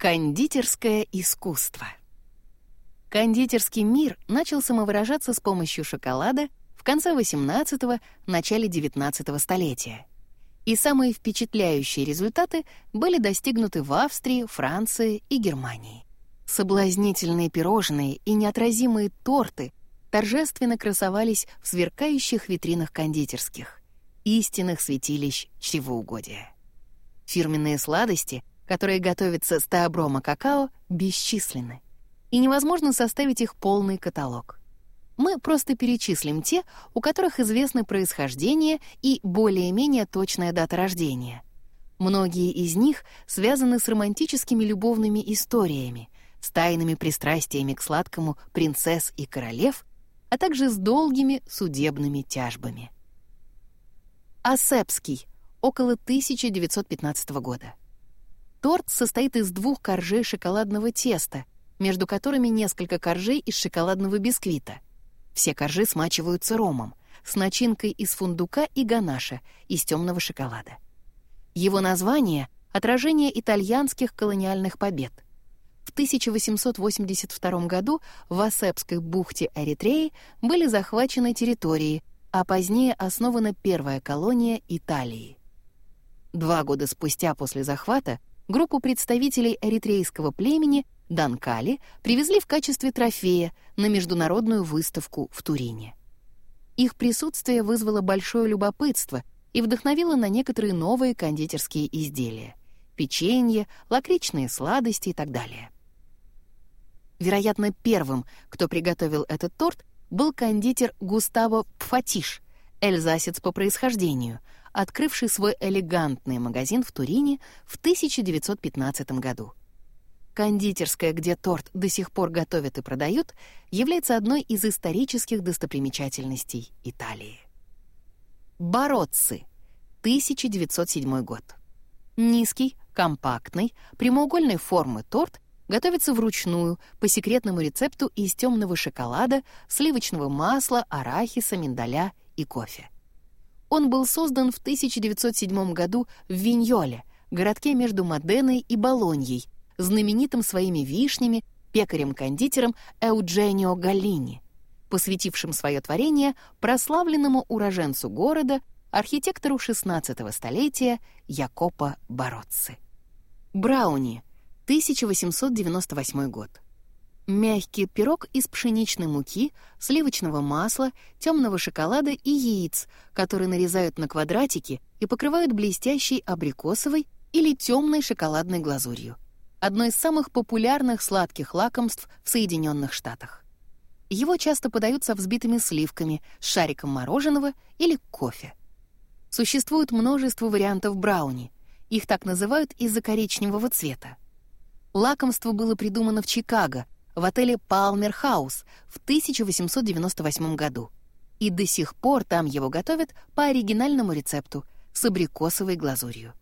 Кондитерское искусство. Кондитерский мир начал самовыражаться с помощью шоколада в конце XVIII – начале XIX столетия. И самые впечатляющие результаты были достигнуты в Австрии, Франции и Германии. Соблазнительные пирожные и неотразимые торты торжественно красовались в сверкающих витринах кондитерских, истинных святилищ чревоугодия. Фирменные сладости которые готовятся с теоброма какао, бесчисленны, и невозможно составить их полный каталог. Мы просто перечислим те, у которых известны происхождение и более-менее точная дата рождения. Многие из них связаны с романтическими любовными историями, с тайными пристрастиями к сладкому принцесс и королев, а также с долгими судебными тяжбами. Асепский, около 1915 года. Торт состоит из двух коржей шоколадного теста, между которыми несколько коржей из шоколадного бисквита. Все коржи смачиваются ромом, с начинкой из фундука и ганаша из темного шоколада. Его название — отражение итальянских колониальных побед. В 1882 году в Асепской бухте Эритреи были захвачены территории, а позднее основана первая колония Италии. Два года спустя после захвата группу представителей эритрейского племени Данкали привезли в качестве трофея на международную выставку в Турине. Их присутствие вызвало большое любопытство и вдохновило на некоторые новые кондитерские изделия — печенье, лакричные сладости и так далее. Вероятно, первым, кто приготовил этот торт, был кондитер Густаво Пфатиш, эльзасец по происхождению — открывший свой элегантный магазин в Турине в 1915 году. Кондитерская, где торт до сих пор готовят и продают, является одной из исторических достопримечательностей Италии. Бароцци, 1907 год. Низкий, компактный, прямоугольной формы торт готовится вручную по секретному рецепту из темного шоколада, сливочного масла, арахиса, миндаля и кофе. Он был создан в 1907 году в Виньоле, городке между Моденой и Болоньей, знаменитым своими вишнями пекарем-кондитером Эудженио Галлини, посвятившим свое творение прославленному уроженцу города, архитектору XVI столетия Якопо Бароцци. Брауни, 1898 год. Мягкий пирог из пшеничной муки, сливочного масла, темного шоколада и яиц, которые нарезают на квадратики и покрывают блестящей абрикосовой или темной шоколадной глазурью. Одно из самых популярных сладких лакомств в Соединенных Штатах. Его часто подают со взбитыми сливками, с шариком мороженого или кофе. Существует множество вариантов брауни. Их так называют из-за коричневого цвета. Лакомство было придумано в Чикаго — в отеле «Палмер Хаус» в 1898 году. И до сих пор там его готовят по оригинальному рецепту с абрикосовой глазурью.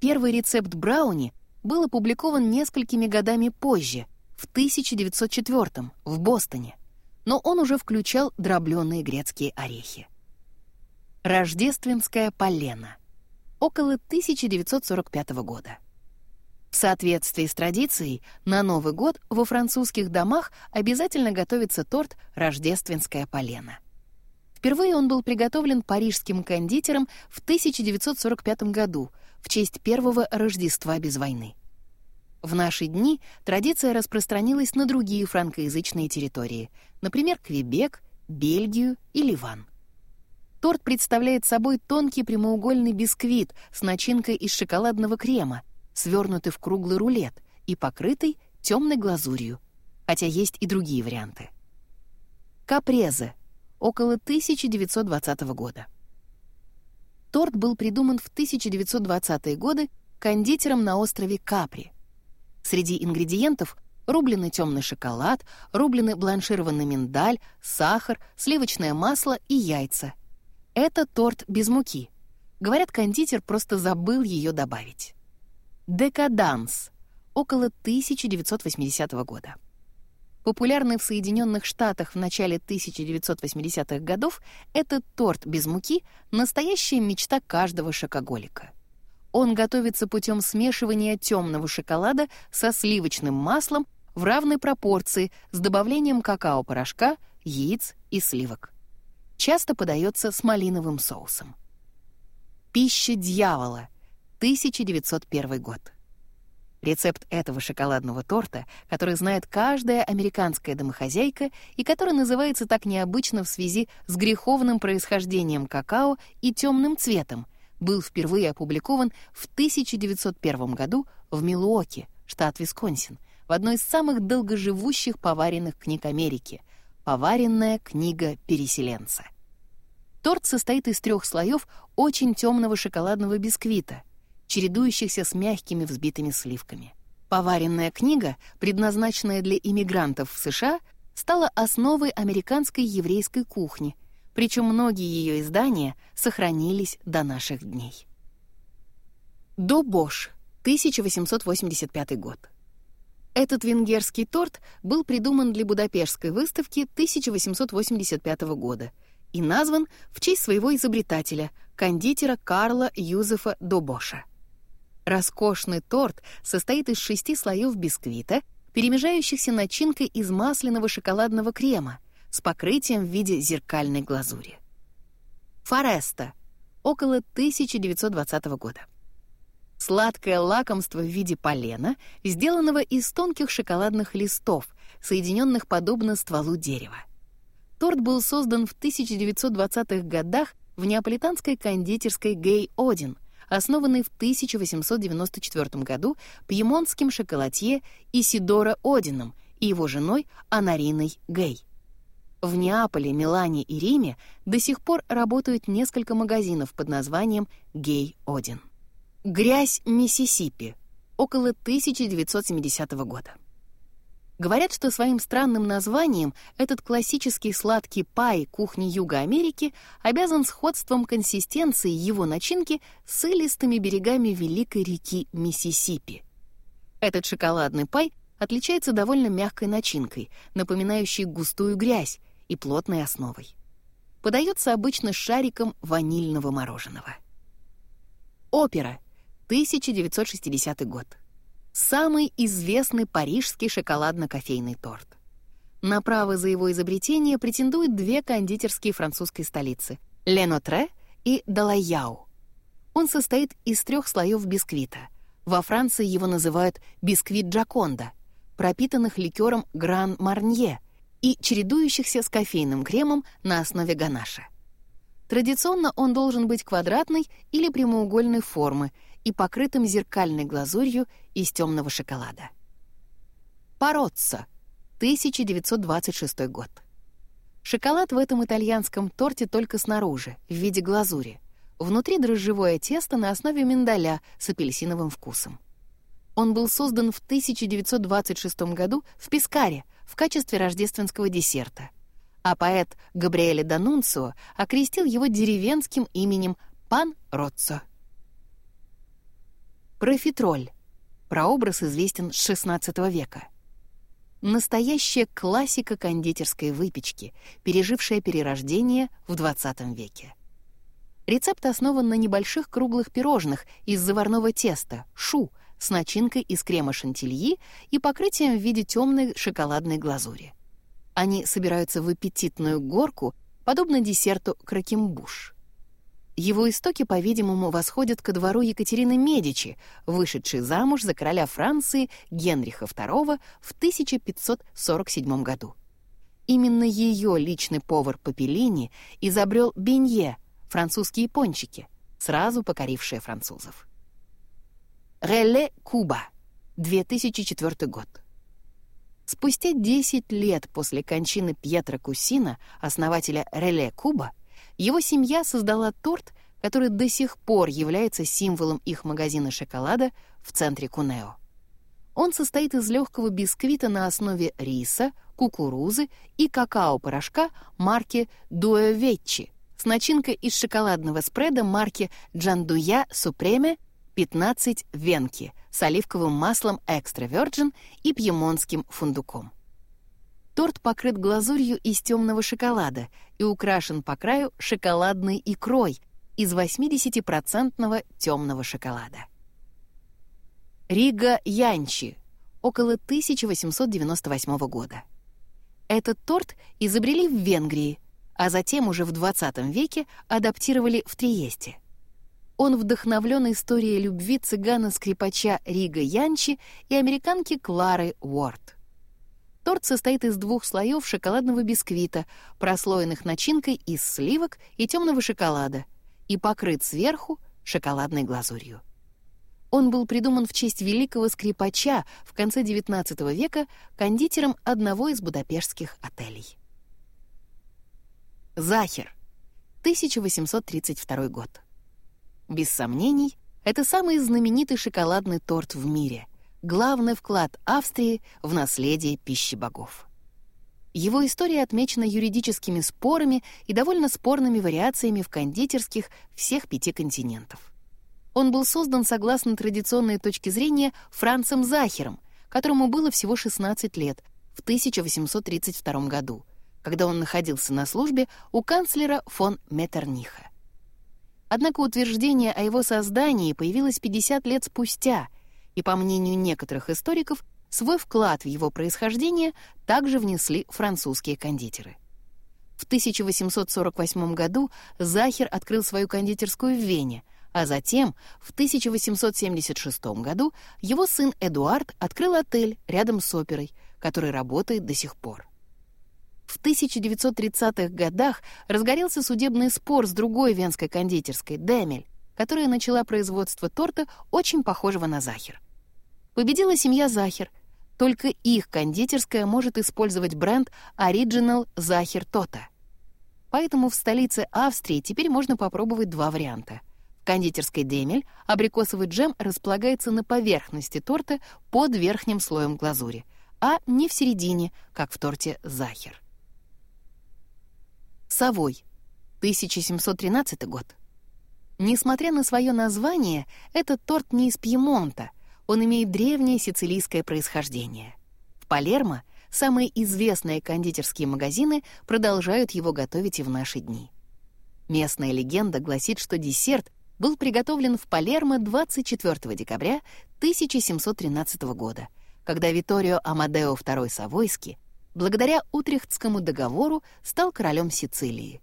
Первый рецепт брауни был опубликован несколькими годами позже, в 1904 в Бостоне, но он уже включал дробленые грецкие орехи. Рождественская полена. Около 1945 года. В соответствии с традицией, на Новый год во французских домах обязательно готовится торт «Рождественская полена». Впервые он был приготовлен парижским кондитером в 1945 году в честь первого Рождества без войны. В наши дни традиция распространилась на другие франкоязычные территории, например, Квебек, Бельгию и Ливан. Торт представляет собой тонкий прямоугольный бисквит с начинкой из шоколадного крема, свернутый в круглый рулет и покрытый темной глазурью, хотя есть и другие варианты. Капрезе, около 1920 года. Торт был придуман в 1920-е годы кондитером на острове Капри. Среди ингредиентов рубленый темный шоколад, рубленый бланшированный миндаль, сахар, сливочное масло и яйца. Это торт без муки. Говорят, кондитер просто забыл ее добавить. Декаданс около 1980 года. Популярный в Соединенных Штатах в начале 1980-х годов, этот торт без муки — настоящая мечта каждого шокоголика. Он готовится путем смешивания темного шоколада со сливочным маслом в равной пропорции с добавлением какао-порошка, яиц и сливок. Часто подается с малиновым соусом. «Пища дьявола», 1901 год. Рецепт этого шоколадного торта, который знает каждая американская домохозяйка и который называется так необычно в связи с греховным происхождением какао и темным цветом, был впервые опубликован в 1901 году в Милуоке, штат Висконсин, в одной из самых долгоживущих поваренных книг Америки «Поваренная книга переселенца». Торт состоит из трех слоев очень темного шоколадного бисквита — чередующихся с мягкими взбитыми сливками. Поваренная книга, предназначенная для иммигрантов в США, стала основой американской еврейской кухни, причем многие ее издания сохранились до наших дней. До Бош, 1885 год. Этот венгерский торт был придуман для Будапештской выставки 1885 года и назван в честь своего изобретателя, кондитера Карла Юзефа Добоша. Роскошный торт состоит из шести слоев бисквита, перемежающихся начинкой из масляного шоколадного крема с покрытием в виде зеркальной глазури. Фореста. Около 1920 года. Сладкое лакомство в виде полена, сделанного из тонких шоколадных листов, соединенных подобно стволу дерева. Торт был создан в 1920-х годах в неаполитанской кондитерской Гей Один, основанный в 1894 году пьемонтским шоколадье Исидоро Одином и его женой Анариной Гей. В Неаполе, Милане и Риме до сих пор работают несколько магазинов под названием «Гей Один». Грязь Миссисипи. Около 1970 года. Говорят, что своим странным названием этот классический сладкий пай кухни Юга Америки обязан сходством консистенции его начинки с илистыми берегами великой реки Миссисипи. Этот шоколадный пай отличается довольно мягкой начинкой, напоминающей густую грязь и плотной основой. Подается обычно шариком ванильного мороженого. Опера, 1960 год самый известный парижский шоколадно-кофейный торт. На право за его изобретение претендуют две кондитерские французской столицы — Ленотре и Далайяу. Он состоит из трех слоев бисквита. Во Франции его называют бисквит Джаконда, пропитанных ликером Гран Марнье и чередующихся с кофейным кремом на основе ганаша. Традиционно он должен быть квадратной или прямоугольной формы и покрытым зеркальной глазурью из темного шоколада. Пароццо, 1926 год. Шоколад в этом итальянском торте только снаружи, в виде глазури. Внутри дрожжевое тесто на основе миндаля с апельсиновым вкусом. Он был создан в 1926 году в Пискаре в качестве рождественского десерта, а поэт Габриэле Данунцио окрестил его деревенским именем Пан Роццо. Профитроль. Прообраз известен с XVI века. Настоящая классика кондитерской выпечки, пережившая перерождение в XX веке. Рецепт основан на небольших круглых пирожных из заварного теста, шу, с начинкой из крема шантильи и покрытием в виде темной шоколадной глазури. Они собираются в аппетитную горку, подобно десерту кракембуш. Его истоки, по-видимому, восходят ко двору Екатерины Медичи, вышедшей замуж за короля Франции Генриха II в 1547 году. Именно ее личный повар Папеллини изобрел бенье, французские пончики, сразу покорившие французов. Реле Куба, 2004 год. Спустя 10 лет после кончины Пьетро Кусина, основателя Реле Куба, его семья создала торт, который до сих пор является символом их магазина шоколада в центре Кунео. Он состоит из легкого бисквита на основе риса, кукурузы и какао-порошка марки Дуэвеччи с начинкой из шоколадного спреда марки Джандуя Супреме 15 Венки с оливковым маслом Extra Virgin и пьемонским фундуком. Торт покрыт глазурью из темного шоколада и украшен по краю шоколадной икрой, из 80% темного шоколада. Рига Янчи, около 1898 года. Этот торт изобрели в Венгрии, а затем уже в 20 веке адаптировали в Триесте. Он вдохновлен историей любви цыгана-скрипача Рига Янчи и американки Клары Уорд. Торт состоит из двух слоев шоколадного бисквита, прослоенных начинкой из сливок и темного шоколада, и покрыт сверху шоколадной глазурью. Он был придуман в честь великого скрипача в конце XIX века кондитером одного из будапештских отелей. Захер, 1832 год. Без сомнений, это самый знаменитый шоколадный торт в мире — главный вклад Австрии в наследие пищи богов. Его история отмечена юридическими спорами и довольно спорными вариациями в кондитерских всех пяти континентов. Он был создан согласно традиционной точке зрения Францем Захером, которому было всего 16 лет, в 1832 году, когда он находился на службе у канцлера фон Меттерниха. Однако утверждение о его создании появилось 50 лет спустя — и, по мнению некоторых историков, свой вклад в его происхождение также внесли французские кондитеры. В 1848 году Захер открыл свою кондитерскую в Вене, а затем, в 1876 году, его сын Эдуард открыл отель рядом с оперой, который работает до сих пор. В 1930-х годах разгорелся судебный спор с другой венской кондитерской, Демель, которая начала производство торта, очень похожего на Захер. Победила семья Захер. Только их кондитерская может использовать бренд Original Захер Тота. Поэтому в столице Австрии теперь можно попробовать два варианта. В кондитерской Демель абрикосовый джем располагается на поверхности торта под верхним слоем глазури, а не в середине, как в торте Захер. Совой, 1713 год. Несмотря на свое название, этот торт не из Пьемонта — он имеет древнее сицилийское происхождение. В Палермо самые известные кондитерские магазины продолжают его готовить и в наши дни. Местная легенда гласит, что десерт был приготовлен в Палермо 24 декабря 1713 года, когда Виторио Амадео II Савойский благодаря Утрехтскому договору стал королем Сицилии.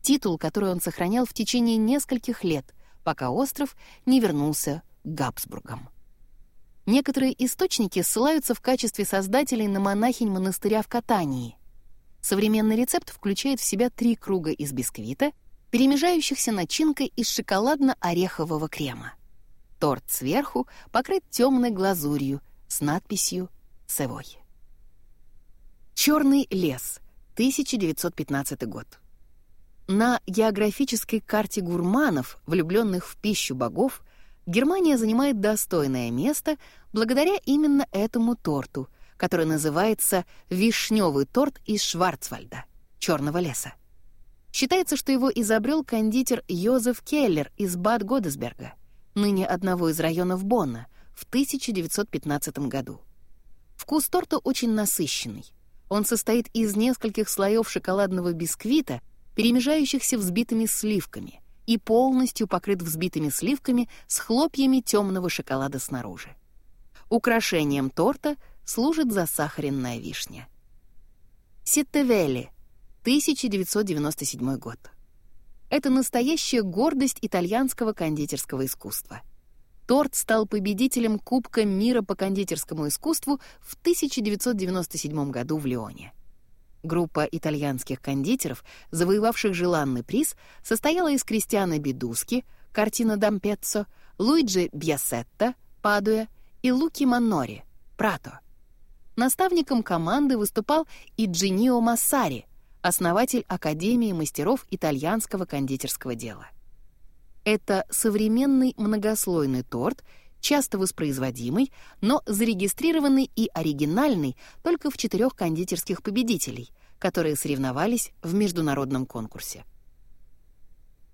Титул, который он сохранял в течение нескольких лет, пока остров не вернулся к Габсбургам. Некоторые источники ссылаются в качестве создателей на монахинь монастыря в Катании. Современный рецепт включает в себя три круга из бисквита, перемежающихся начинкой из шоколадно-орехового крема. Торт сверху покрыт темной глазурью с надписью «Севой». Черный лес, 1915 год. На географической карте гурманов, влюбленных в пищу богов, Германия занимает достойное место благодаря именно этому торту, который называется «вишневый торт из Шварцвальда» — черного леса. Считается, что его изобрел кондитер Йозеф Келлер из Бад Годесберга, ныне одного из районов Бонна, в 1915 году. Вкус торта очень насыщенный. Он состоит из нескольких слоев шоколадного бисквита, перемежающихся взбитыми сливками — и полностью покрыт взбитыми сливками с хлопьями темного шоколада снаружи. Украшением торта служит засахаренная вишня. Сеттевелли, 1997 год. Это настоящая гордость итальянского кондитерского искусства. Торт стал победителем Кубка мира по кондитерскому искусству в 1997 году в Лионе. Группа итальянских кондитеров, завоевавших желанный приз, состояла из Кристиана Бедуски, картина «Дампеццо», Луиджи Бьясетта, «Падуя» и Луки Маннори, «Прато». Наставником команды выступал и Джинио Массари, основатель Академии мастеров итальянского кондитерского дела. Это современный многослойный торт, часто воспроизводимый, но зарегистрированный и оригинальный только в четырех кондитерских победителей, которые соревновались в международном конкурсе.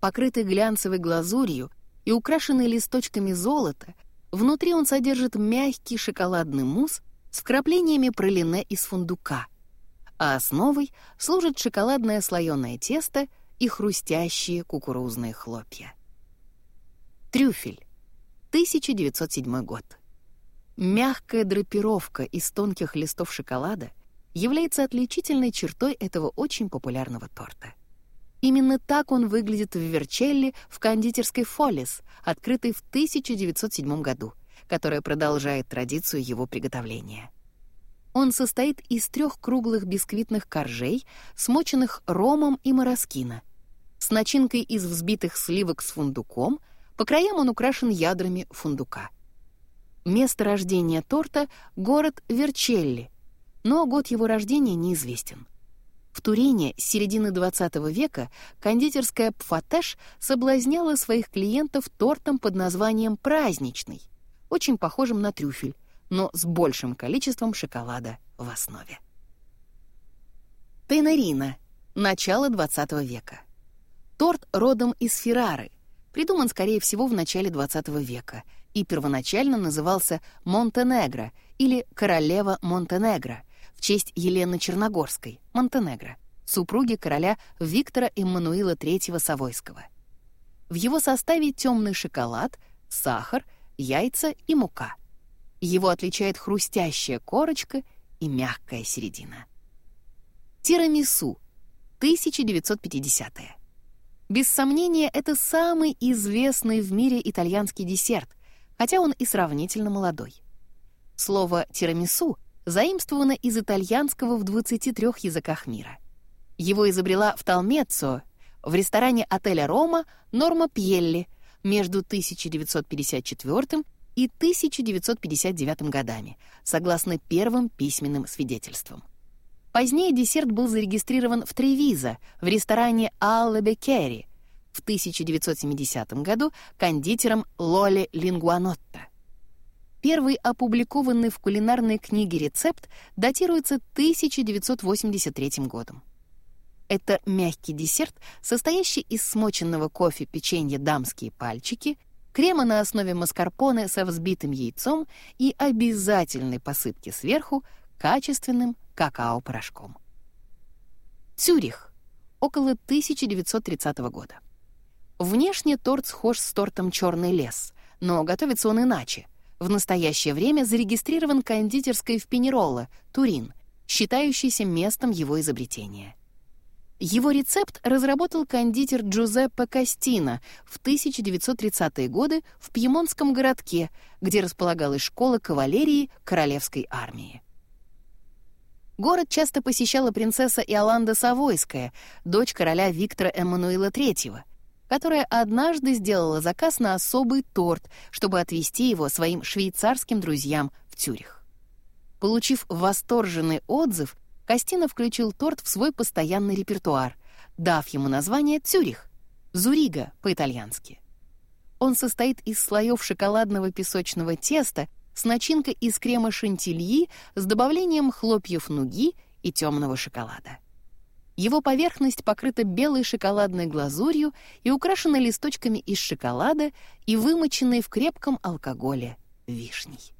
Покрытый глянцевой глазурью и украшенный листочками золота, внутри он содержит мягкий шоколадный мусс с вкраплениями пролине из фундука, а основой служит шоколадное слоеное тесто и хрустящие кукурузные хлопья. Трюфель. 1907 год. Мягкая драпировка из тонких листов шоколада является отличительной чертой этого очень популярного торта. Именно так он выглядит в Верчелле в кондитерской Фоллис, открытой в 1907 году, которая продолжает традицию его приготовления. Он состоит из трех круглых бисквитных коржей, смоченных ромом и мороскино, с начинкой из взбитых сливок с фундуком, по краям он украшен ядрами фундука. Место рождения торта — город Верчелли, но год его рождения неизвестен. В Турине с середины XX века кондитерская Пфатеш соблазняла своих клиентов тортом под названием «праздничный», очень похожим на трюфель, но с большим количеством шоколада в основе. Тейнерина. Начало XX века. Торт родом из Феррары, придуман, скорее всего, в начале XX века и первоначально назывался Монтенегро или Королева Монтенегро в честь Елены Черногорской, Монтенегро, супруги короля Виктора Эммануила III Савойского. В его составе темный шоколад, сахар, яйца и мука. Его отличает хрустящая корочка и мягкая середина. Тирамису, 1950-е. Без сомнения, это самый известный в мире итальянский десерт, хотя он и сравнительно молодой. Слово «тирамису» заимствовано из итальянского в 23 языках мира. Его изобрела в Талмеццо, в ресторане отеля «Рома» Норма Пьелли между 1954 и 1959 годами, согласно первым письменным свидетельствам. Позднее десерт был зарегистрирован в Тревизо, в ресторане Алле Беккери, в 1970 году кондитером Лоли Лингуанотто. Первый опубликованный в кулинарной книге рецепт датируется 1983 годом. Это мягкий десерт, состоящий из смоченного кофе печенья «Дамские пальчики», крема на основе маскарпоне со взбитым яйцом и обязательной посыпки сверху качественным какао-порошком. Цюрих. Около 1930 года. Внешне торт схож с тортом «Черный лес», но готовится он иначе. В настоящее время зарегистрирован кондитерской в Пенеролло, Турин, считающийся местом его изобретения. Его рецепт разработал кондитер Джузеппе Кастино в 1930-е годы в пьемонтском городке, где располагалась школа кавалерии Королевской армии. Город часто посещала принцесса Иоланда Савойская, дочь короля Виктора Эммануила III, которая однажды сделала заказ на особый торт, чтобы отвезти его своим швейцарским друзьям в Цюрих. Получив восторженный отзыв, Костина включил торт в свой постоянный репертуар, дав ему название «Цюрих» — «Зурига» по-итальянски. Он состоит из слоев шоколадного песочного теста с начинкой из крема шантильи с добавлением хлопьев нуги и темного шоколада. Его поверхность покрыта белой шоколадной глазурью и украшена листочками из шоколада и вымоченной в крепком алкоголе вишней.